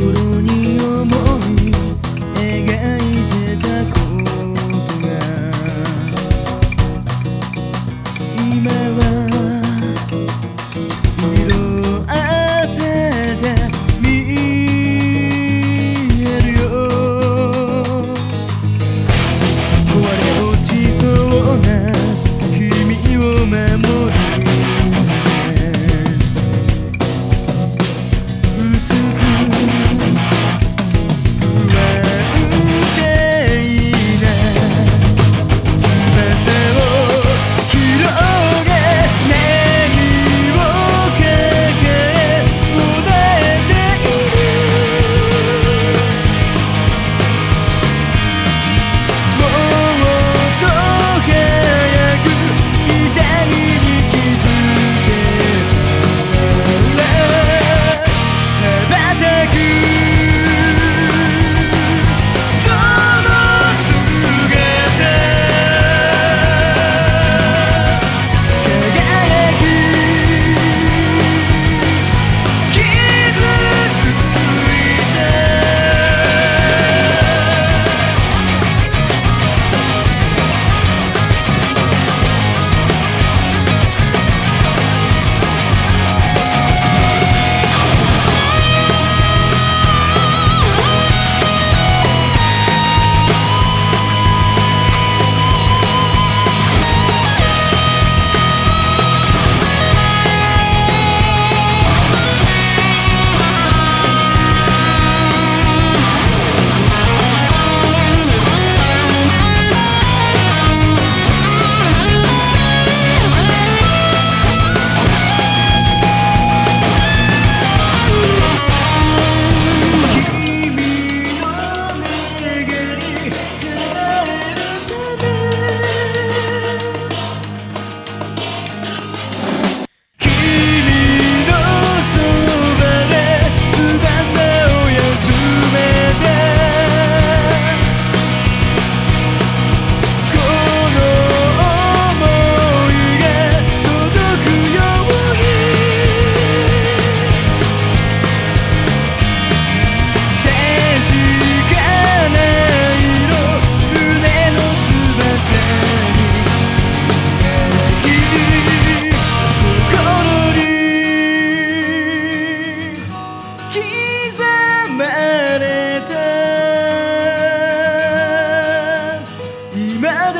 you're on your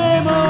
Nemo.